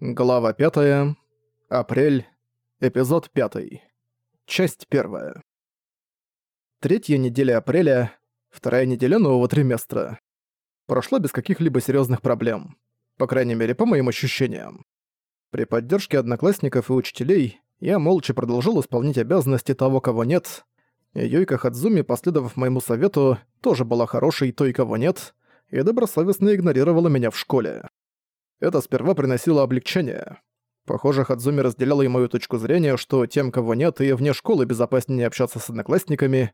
Глава 5. Апрель. Эпизод 5. Часть 1. Третья неделя апреля, вторая неделя нового триместра. Прошла без каких-либо серьезных проблем. По крайней мере, по моим ощущениям. При поддержке одноклассников и учителей я молча продолжил исполнять обязанности того, кого нет. Юйка Хадзуми, последовав моему совету, тоже была хорошей той, кого нет, и добросовестно игнорировала меня в школе. Это сперва приносило облегчение. Похоже, Хадзуми разделяла и мою точку зрения, что тем, кого нет, и вне школы безопаснее общаться с одноклассниками.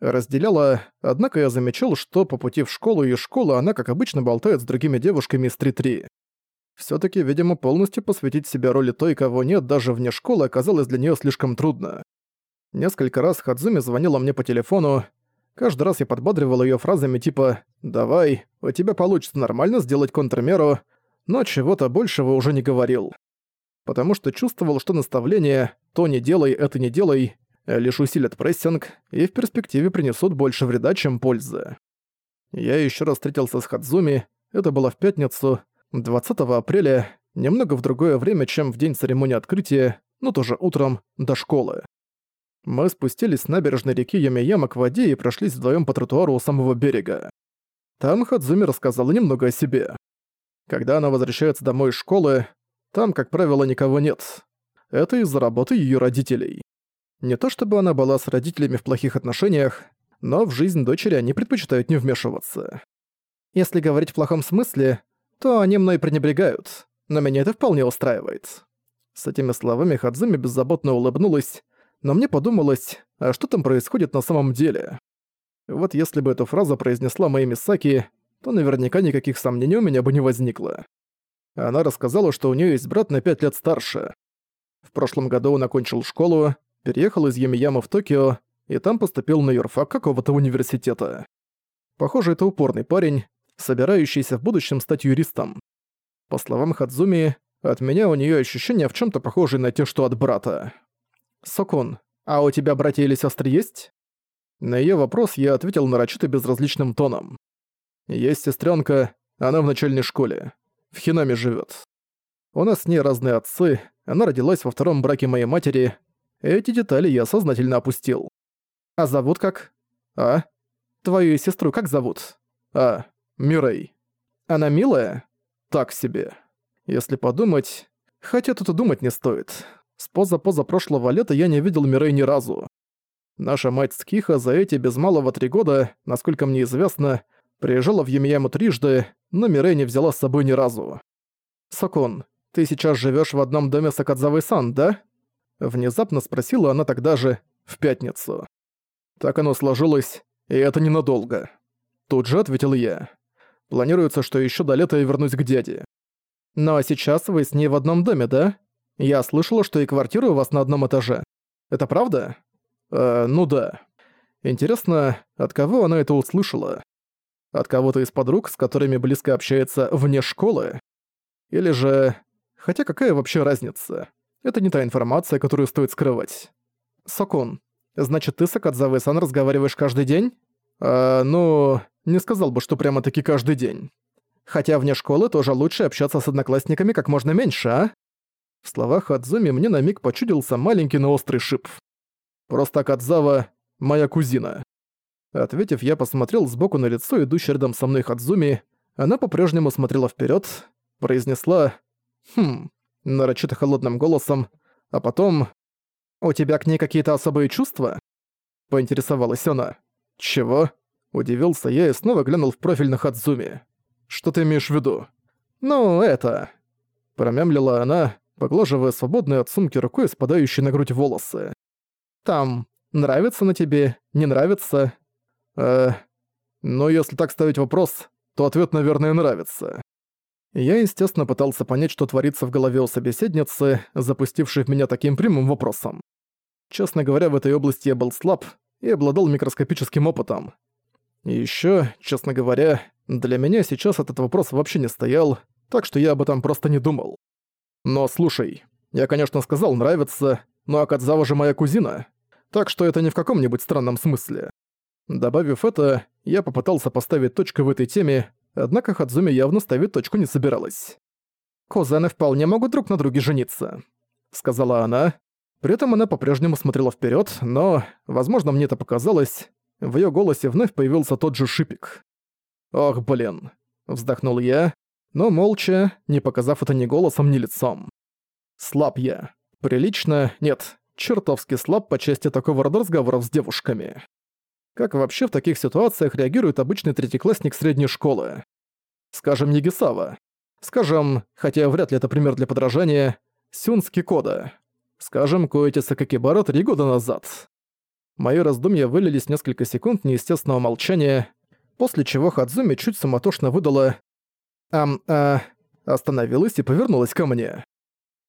Разделяла, однако я замечал, что по пути в школу и школу она, как обычно, болтает с другими девушками из 3-3. Всё-таки, видимо, полностью посвятить себя роли той, кого нет, даже вне школы, оказалось для неё слишком трудно. Несколько раз Хадзуми звонила мне по телефону. Каждый раз я подбадривал её фразами типа «Давай, у тебя получится нормально сделать контрмеру», но чего-то большего уже не говорил. Потому что чувствовал, что наставление «то не делай, это не делай» лишь усилят прессинг и в перспективе принесут больше вреда, чем пользы. Я еще раз встретился с Хадзуми, это было в пятницу, 20 апреля, немного в другое время, чем в день церемонии открытия, но тоже утром, до школы. Мы спустились с набережной реки Ямияма к воде и прошлись вдвоем по тротуару у самого берега. Там Хадзуми рассказала немного о себе. Когда она возвращается домой из школы, там, как правило, никого нет. Это из-за работы ее родителей. Не то чтобы она была с родителями в плохих отношениях, но в жизнь дочери они предпочитают не вмешиваться. Если говорить в плохом смысле, то они мной пренебрегают, но меня это вполне устраивает. С этими словами Хадзуми беззаботно улыбнулась, но мне подумалось, а что там происходит на самом деле? Вот если бы эту фразу произнесла моя Мисаки, то наверняка никаких сомнений у меня бы не возникло. Она рассказала, что у нее есть брат на пять лет старше. В прошлом году он окончил школу, переехал из Ямияма в Токио и там поступил на юрфак какого-то университета. Похоже, это упорный парень, собирающийся в будущем стать юристом. По словам Хадзуми, от меня у нее ощущения в чем то похожие на те, что от брата. «Сокун, а у тебя братья или сестры есть?» На ее вопрос я ответил нарочито безразличным тоном. Есть сестренка, она в начальной школе. В Хинаме живет. У нас с ней разные отцы, она родилась во втором браке моей матери. Эти детали я сознательно опустил. А зовут как? А? Твою сестру как зовут? А, Мирей. Она милая? Так себе. Если подумать... Хотя тут и думать не стоит. С поза-поза прошлого лета я не видел Мирей ни разу. Наша мать Скиха за эти без малого три года, насколько мне известно, Приезжала в Юмияму трижды, но Мирей не взяла с собой ни разу. «Сокун, ты сейчас живешь в одном доме с Акадзавой-сан, да?» Внезапно спросила она тогда же, в пятницу. Так оно сложилось, и это ненадолго. Тут же ответил я. Планируется, что еще до лета я вернусь к дяде. Ну а сейчас вы с ней в одном доме, да? Я слышала, что и квартира у вас на одном этаже. Это правда? Э, ну да. Интересно, от кого она это услышала? От кого-то из подруг, с которыми близко общается вне школы? Или же... Хотя какая вообще разница? Это не та информация, которую стоит скрывать. Сокун, значит, ты с Акадзавой-сан разговариваешь каждый день? А, ну, не сказал бы, что прямо-таки каждый день. Хотя вне школы тоже лучше общаться с одноклассниками как можно меньше, а? В словах Адзуми мне на миг почудился маленький, но острый шип. Просто Акадзава — моя кузина. Ответив, я посмотрел сбоку на лицо, идущее рядом со мной Хадзуми. Она по-прежнему смотрела вперед, произнесла «Хм», нарочито холодным голосом, а потом «У тебя к ней какие-то особые чувства?» Поинтересовалась она. «Чего?» Удивился я и снова глянул в профиль на Хадзуми. «Что ты имеешь в виду?» «Ну, это...» Промямлила она, поглаживая свободные от сумки рукой спадающие на грудь волосы. «Там, нравится на тебе, не нравится, Э, но если так ставить вопрос, то ответ, наверное, нравится. Я, естественно, пытался понять, что творится в голове у собеседницы, запустившей в меня таким прямым вопросом. Честно говоря, в этой области я был слаб и обладал микроскопическим опытом. И ещё, честно говоря, для меня сейчас этот вопрос вообще не стоял, так что я об этом просто не думал. Но слушай, я, конечно, сказал «нравится», но Акадзава же моя кузина, так что это не в каком-нибудь странном смысле. Добавив это, я попытался поставить точку в этой теме, однако Хадзуми явно ставить точку не собиралась. «Кузены вполне могут друг на друге жениться», — сказала она. При этом она по-прежнему смотрела вперед, но, возможно, мне это показалось, в ее голосе вновь появился тот же шипик. «Ох, блин», — вздохнул я, но молча, не показав это ни голосом, ни лицом. Слаб я. Прилично, нет, чертовски слаб по части такого рода разговоров с девушками. Как вообще в таких ситуациях реагирует обычный третьеклассник средней школы? Скажем, Егисава. Скажем, хотя вряд ли это пример для подражания, Сюнски Кода. Скажем, Коэти Сакакибара три года назад. Мои раздумья вылились несколько секунд неестественного молчания, после чего Хадзуми чуть суматошно выдала «Ам, а...» остановилась и повернулась ко мне.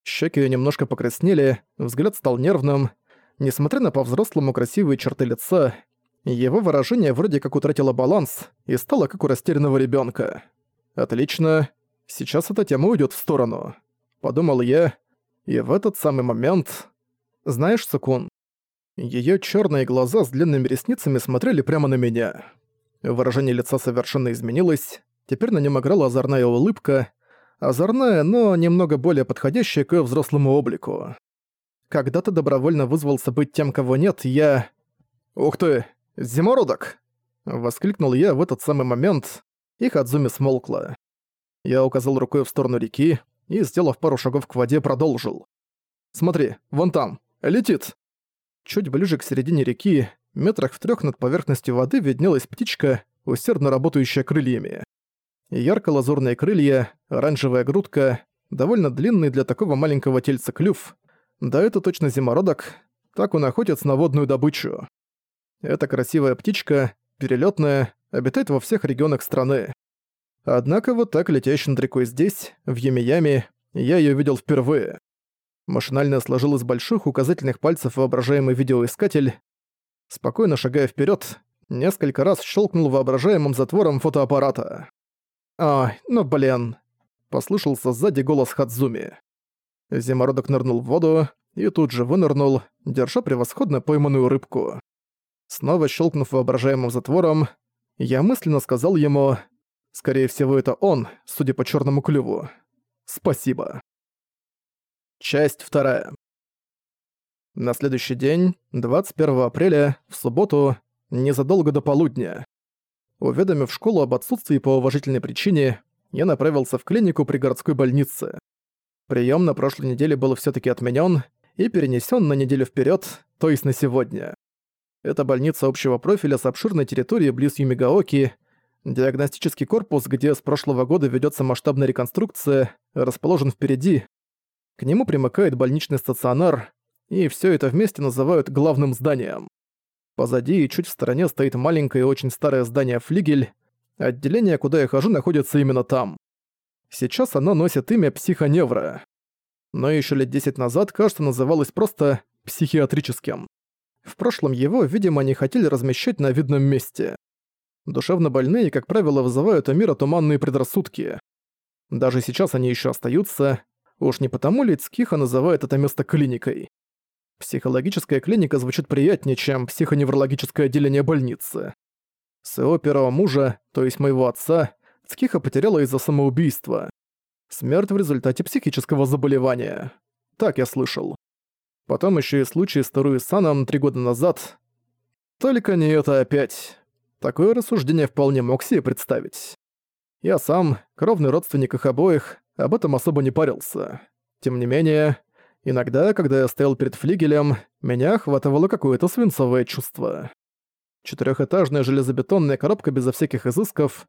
Щеки её немножко покраснели, взгляд стал нервным. Несмотря на по-взрослому красивые черты лица, его выражение вроде как утратило баланс и стало как у растерянного ребенка. «Отлично. Сейчас эта тема уйдет в сторону», — подумал я, и в этот самый момент... Знаешь, Сукун, ее черные глаза с длинными ресницами смотрели прямо на меня. Выражение лица совершенно изменилось, теперь на нем играла озорная улыбка, озорная, но немного более подходящая к взрослому облику. Когда ты добровольно вызвался быть тем, кого нет, я... «Ух ты! «Зимородок!» — воскликнул я в этот самый момент, и Хадзуми смолкла. Я указал рукой в сторону реки и, сделав пару шагов к воде, продолжил. «Смотри, вон там, летит!» Чуть ближе к середине реки, метрах в трёх над поверхностью воды виднелась птичка, усердно работающая крыльями. Ярко-лазурные крылья, оранжевая грудка, довольно длинный для такого маленького тельца клюв. Да это точно зимородок, так он охотится на водную добычу. Эта красивая птичка, перелетная, обитает во всех регионах страны. Однако вот так летящей над рекой здесь, в Ямияме, я ее видел впервые. Машинально сложил из больших указательных пальцев воображаемый видеоискатель. Спокойно шагая вперед, несколько раз щелкнул воображаемым затвором фотоаппарата. «Ай, ну блин!» — послышался сзади голос Хадзуми. Зимородок нырнул в воду и тут же вынырнул, держа превосходно пойманную рыбку. Снова щелкнув воображаемым затвором, я мысленно сказал ему, скорее всего это он, судя по черному клюву. Спасибо. Часть вторая. На следующий день, 21 апреля, в субботу, незадолго до полудня. Уведомив школу об отсутствии по уважительной причине, я направился в клинику при городской больнице. Прием на прошлой неделе был все таки отменен и перенесен на неделю вперед, то есть на сегодня. Это больница общего профиля с обширной территорией близ Юмигаоки, диагностический корпус, где с прошлого года ведется масштабная реконструкция, расположен впереди. К нему примыкает больничный стационар, и все это вместе называют главным зданием. Позади и чуть в стороне стоит маленькое и очень старое здание «Флигель», отделение, куда я хожу, находится именно там. Сейчас оно носит имя психоневра. Но еще лет 10 назад, кажется, называлось просто психиатрическим. В прошлом его, видимо, не хотели размещать на видном месте. Душевно больные, как правило, вызывают у мира туманные предрассудки. Даже сейчас они еще остаются. Уж не потому ли Цкиха называет это место клиникой. Психологическая клиника звучит приятнее, чем психоневрологическое отделение больницы. Своего первого мужа, то есть моего отца, Цкиха потеряла из-за самоубийства. Смерть в результате психического заболевания. Так я слышал. Потом еще и случай с Тару Саном три года назад. Только не это опять. Такое рассуждение вполне мог себе представить. Я сам, кровный родственник их обоих, об этом особо не парился. Тем не менее, иногда, когда я стоял перед флигелем, меня охватывало какое-то свинцовое чувство. Четырехэтажная железобетонная коробка безо всяких изысков,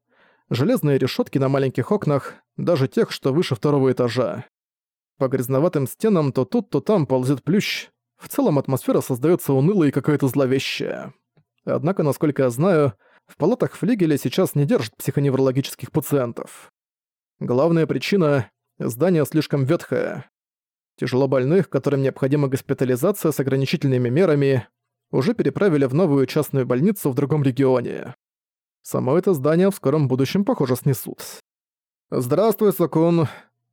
железные решетки на маленьких окнах, даже тех, что выше второго этажа. По грязноватым стенам то тут, то там ползет плющ. В целом атмосфера создается унылая и какая-то зловещая. Однако, насколько я знаю, в палатах флигеля сейчас не держат психоневрологических пациентов. Главная причина – здание слишком ветхое. Тяжело больных, которым необходима госпитализация с ограничительными мерами, уже переправили в новую частную больницу в другом регионе. Само это здание в скором будущем, похоже, снесут. «Здравствуй, Сокун.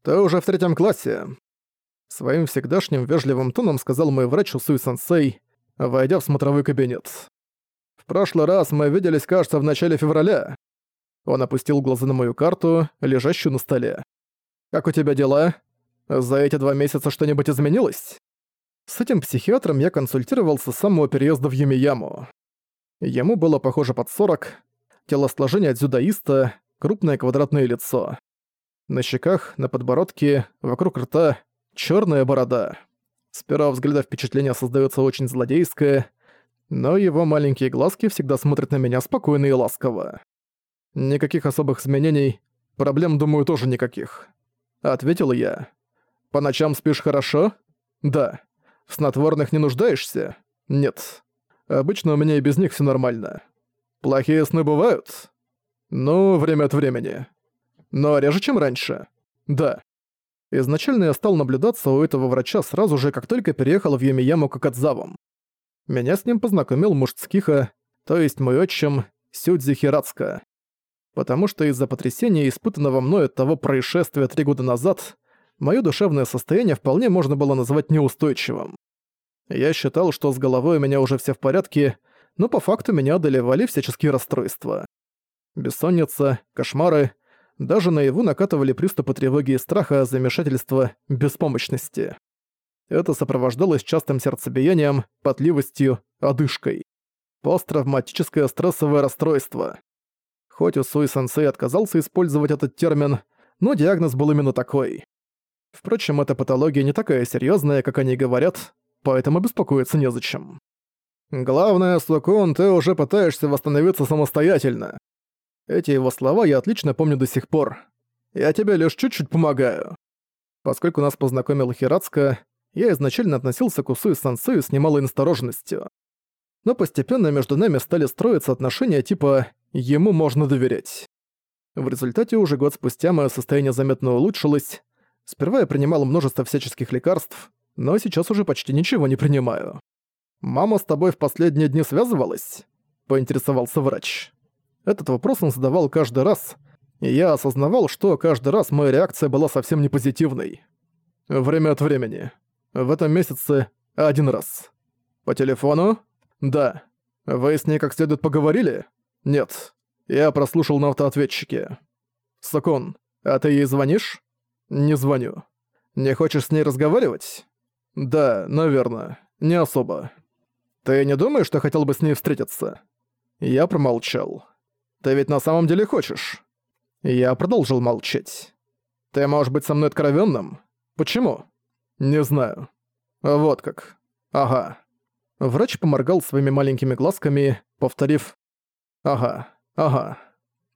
«Ты уже в третьем классе», — своим всегдашним вежливым тоном сказал мой врач Усуй-сенсей, войдя в смотровой кабинет. «В прошлый раз мы виделись, кажется, в начале февраля». Он опустил глаза на мою карту, лежащую на столе. Как у тебя дела? За эти два месяца что-нибудь изменилось?» С этим психиатром я консультировался с самого переезда в Юмияму. Ему было похоже под 40, телосложение дзюдоиста, крупное квадратное лицо. На щеках, на подбородке, вокруг рта черная борода. С первого взгляда впечатление создается очень злодейское, но его маленькие глазки всегда смотрят на меня спокойно и ласково. Никаких особых изменений, проблем, думаю, тоже никаких. Ответил я. По ночам спишь хорошо? Да. В снотворных не нуждаешься? Нет. Обычно у меня и без них все нормально. Плохие сны бывают? Ну, время от времени. Но реже, чем раньше. Да. Изначально я стал наблюдаться у этого врача сразу же, как только переехал в Юмияму Кокадзавом. Меня с ним познакомил муж Цкиха, то есть мой отчим Сюдзи Хирацка. Потому что из-за потрясения, испытанного мной от того происшествия три года назад, моё душевное состояние вполне можно было назвать неустойчивым. Я считал, что с головой у меня уже все в порядке, но по факту меня одолевали всяческие расстройства. Бессонница, кошмары, даже наяву накатывали приступы тревоги и страха, замешательства, беспомощности. Это сопровождалось частым сердцебиением, потливостью, одышкой. Посттравматическое стрессовое расстройство. Хоть Усуи-сенсей отказался использовать этот термин, но диагноз был именно такой. Впрочем, эта патология не такая серьезная, как они говорят, поэтому беспокоиться незачем. Главное, Сукун, ты уже пытаешься восстановиться самостоятельно. Эти его слова я отлично помню до сих пор. Я тебе лишь чуть-чуть помогаю. Поскольку нас познакомил Хирацка, я изначально относился к Усуи Сансею с немалой настороженностью. Но постепенно между нами стали строиться отношения типа «ему можно доверять». В результате уже год спустя мое состояние заметно улучшилось. Сперва я принимал множество всяческих лекарств, но сейчас уже почти ничего не принимаю. «Мама с тобой в последние дни связывалась?» — поинтересовался врач. Этот вопрос он задавал каждый раз, и я осознавал, что каждый раз моя реакция была совсем не позитивной. Время от времени. В этом месяце один раз. По телефону? Да. Вы с ней как следует поговорили? Нет. Я прослушал на автоответчике. Сокон, а ты ей звонишь? Не звоню. Не хочешь с ней разговаривать? Да, наверное. Не особо. Ты не думаешь, что хотел бы с ней встретиться? Я промолчал. Ты ведь на самом деле хочешь?» Я продолжил молчать. «Ты можешь быть со мной откровенным? Почему?» «Не знаю». «Вот как. Ага». Врач поморгал своими маленькими глазками, повторив «Ага, ага».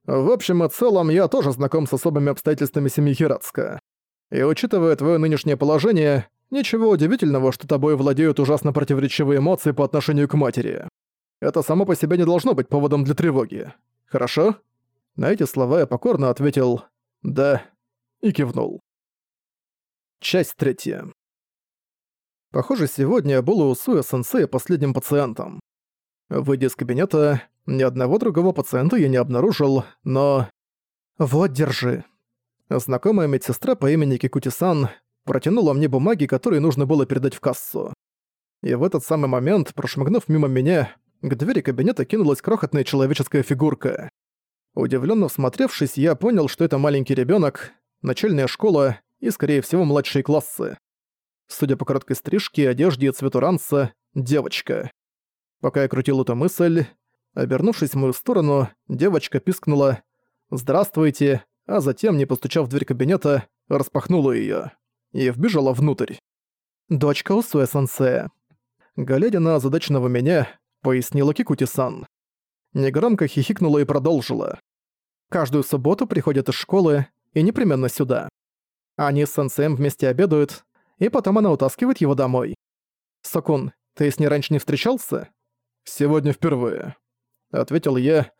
«В общем и целом, я тоже знаком с особыми обстоятельствами семьи Хирацка. И учитывая твое нынешнее положение, ничего удивительного, что тобой владеют ужасно противоречивые эмоции по отношению к матери. Это само по себе не должно быть поводом для тревоги. Хорошо?» На эти слова я покорно ответил «да» и кивнул. Часть третья. Похоже, сегодня я был у Суя-сенсея последним пациентом. Выйдя из кабинета, ни одного другого пациента я не обнаружил, но... «Вот, держи». Знакомая медсестра по имени Кикути-сан протянула мне бумаги, которые нужно было передать в кассу. И в этот самый момент, прошмыгнув мимо меня, к двери кабинета кинулась крохотная человеческая фигурка. Удивленно всмотревшись, я понял, что это маленький ребенок, начальная школа и, скорее всего, младшие классы. Судя по короткой стрижке, одежде и цвету ранца, девочка. Пока я крутил эту мысль, обернувшись в мою сторону, девочка пискнула «Здравствуйте», а затем, не постучав в дверь кабинета, распахнула ее и вбежала внутрь. Дочка Усуэ-сенсея. Глядя на озадаченного меня, пояснила Кикути-сан. Негромко хихикнула и продолжила. Каждую субботу приходят из школы и непременно сюда. Они с сенсеем вместе обедают, и потом она утаскивает его домой. «Сокун, ты с ней раньше не встречался?» «Сегодня впервые», — ответил я,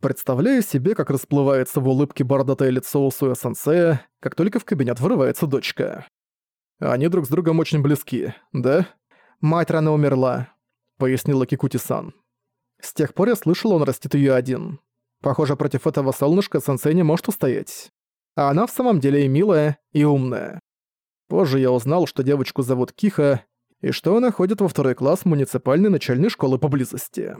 представляя себе, как расплывается в улыбке бородатое лицо Усуя Сенсея, как только в кабинет вырывается дочка. Они друг с другом очень близки, да? Мать рано умерла, пояснила Кикути-сан. С тех пор я слышал, он растит ее один. Похоже, против этого солнышка сенсей не может устоять. А она в самом деле и милая, и умная. Позже я узнал, что девочку зовут Киха, и что она ходит во второй класс муниципальной начальной школы поблизости.